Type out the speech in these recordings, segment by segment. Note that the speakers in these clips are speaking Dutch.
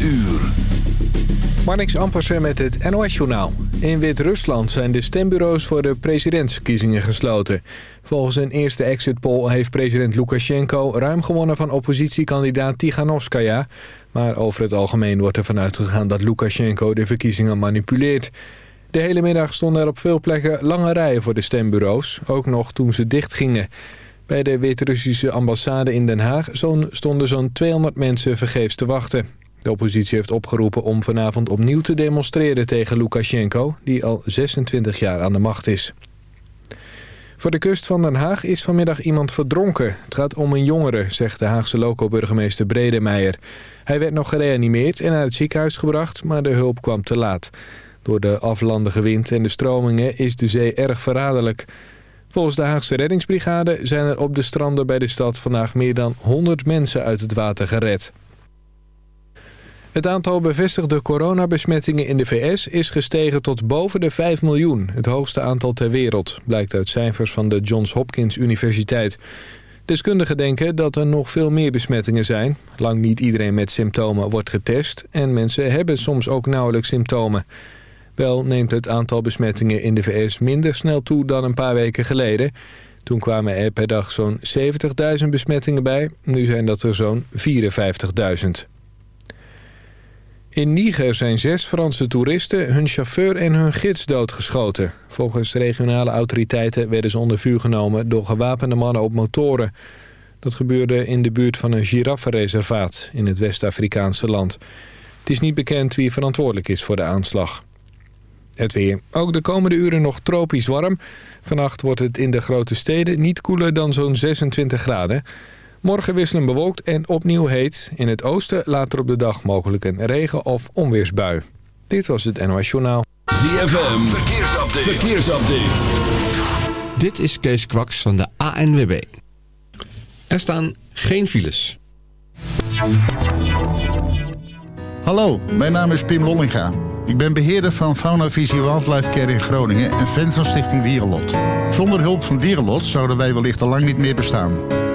uur. Marnix Ampersen met het NOS-journaal. In Wit-Rusland zijn de stembureaus voor de presidentsverkiezingen gesloten. Volgens een eerste exit poll heeft president Lukashenko ruim gewonnen van oppositiekandidaat Tiganovskaya. Maar over het algemeen wordt ervan uitgegaan dat Lukashenko de verkiezingen manipuleert. De hele middag stonden er op veel plekken lange rijen voor de stembureaus, ook nog toen ze dichtgingen. Bij de Wit-Russische ambassade in Den Haag stonden zo'n 200 mensen vergeefs te wachten. De oppositie heeft opgeroepen om vanavond opnieuw te demonstreren tegen Lukashenko... die al 26 jaar aan de macht is. Voor de kust van Den Haag is vanmiddag iemand verdronken. Het gaat om een jongere, zegt de Haagse loco-burgemeester Bredemeijer. Hij werd nog gereanimeerd en naar het ziekenhuis gebracht, maar de hulp kwam te laat. Door de aflandige wind en de stromingen is de zee erg verraderlijk. Volgens de Haagse reddingsbrigade zijn er op de stranden bij de stad vandaag meer dan 100 mensen uit het water gered. Het aantal bevestigde coronabesmettingen in de VS is gestegen tot boven de 5 miljoen. Het hoogste aantal ter wereld, blijkt uit cijfers van de Johns Hopkins Universiteit. Deskundigen denken dat er nog veel meer besmettingen zijn. Lang niet iedereen met symptomen wordt getest... en mensen hebben soms ook nauwelijks symptomen. Wel neemt het aantal besmettingen in de VS minder snel toe dan een paar weken geleden. Toen kwamen er per dag zo'n 70.000 besmettingen bij. Nu zijn dat er zo'n 54.000. In Niger zijn zes Franse toeristen, hun chauffeur en hun gids doodgeschoten. Volgens regionale autoriteiten werden ze onder vuur genomen door gewapende mannen op motoren. Dat gebeurde in de buurt van een giraffenreservaat in het West-Afrikaanse land. Het is niet bekend wie verantwoordelijk is voor de aanslag. Het weer. Ook de komende uren nog tropisch warm. Vannacht wordt het in de grote steden niet koeler dan zo'n 26 graden. Morgen wisselen bewolkt en opnieuw heet. In het oosten later op de dag mogelijk een regen- of onweersbui. Dit was het NOS Journaal. ZFM, verkeersupdate. verkeersupdate. Dit is Kees Kwaks van de ANWB. Er staan geen files. Hallo, mijn naam is Pim Lollinga. Ik ben beheerder van Fauna Visie Wildlife Care in Groningen en fan van Stichting Dierenlot. Zonder hulp van Dierenlot zouden wij wellicht al lang niet meer bestaan.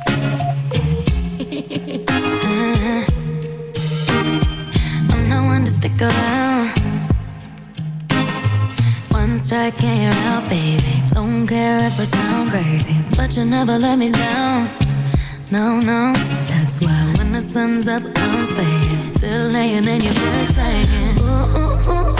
house. uh-huh. well, no one to stick around. One strike and you're out, baby. Don't care if I sound crazy, but you never let me down. No, no, that's why when the sun's up, I'm staying. Still laying in your bed, saying, ooh, ooh, ooh.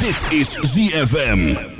Dit is ZFM.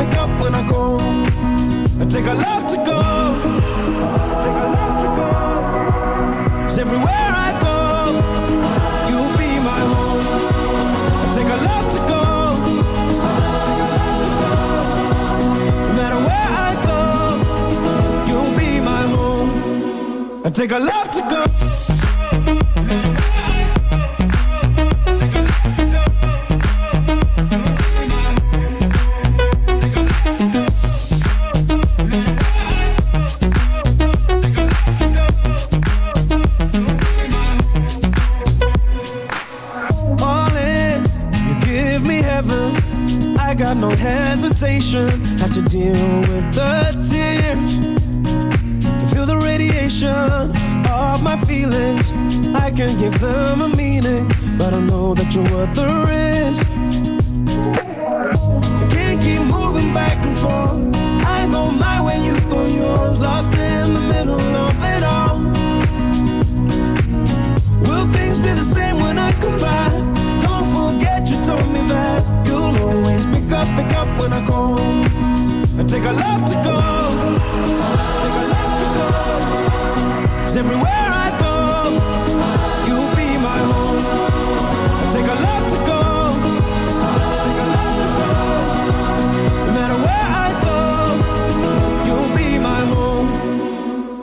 pick up, when I go. I take a love to go. Cause everywhere I go, you'll be my home. I take a love to go. No matter where I go, you'll be my home. I take a love to go.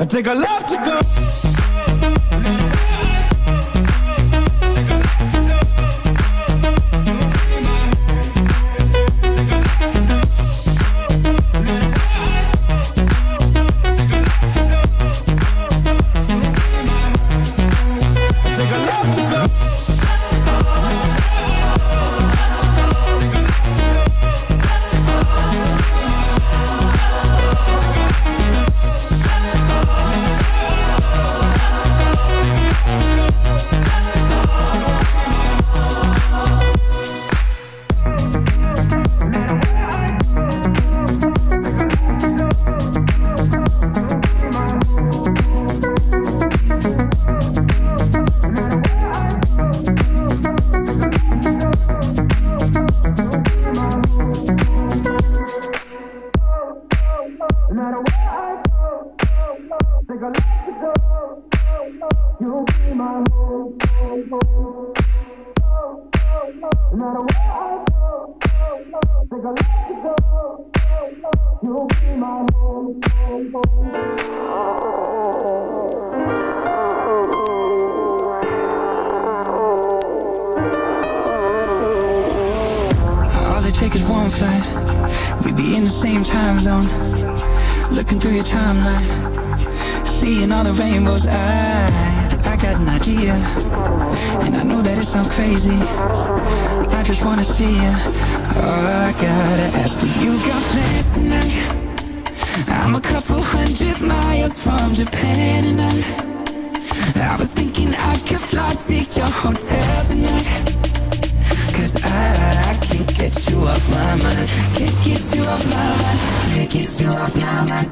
Take a love to go. I'm a couple hundred miles from Japan and I, I was thinking I could fly to your hotel tonight. Cause I, I can't get you off my mind. Can't get you off my mind. Can't get you off my mind.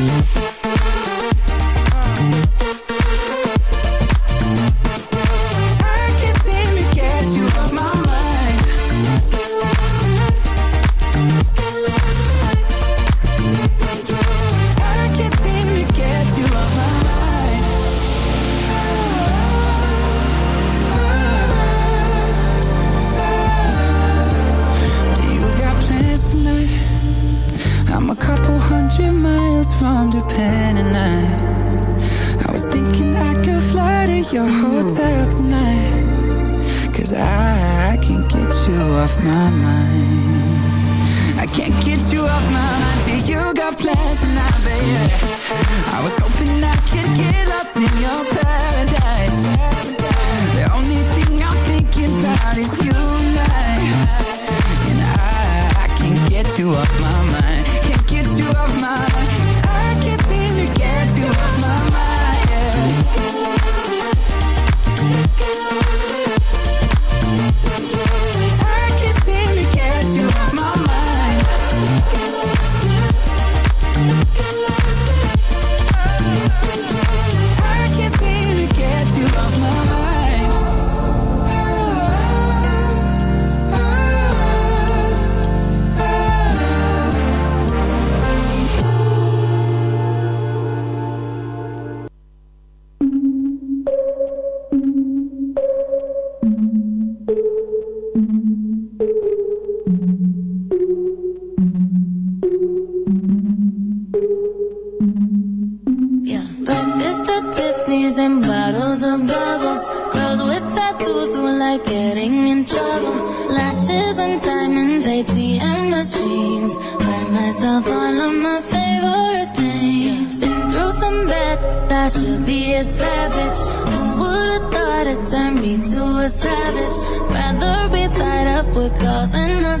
Thank you. my mind. I can't get you off my mind till you got plans tonight, baby. I was hoping I could get lost in your paradise. The only thing I'm thinking about is you and I. And I, I can't get you off my mind. Can't get you off my mind a savage. Who would've thought it turned me to a savage? Rather be tied up with calls and not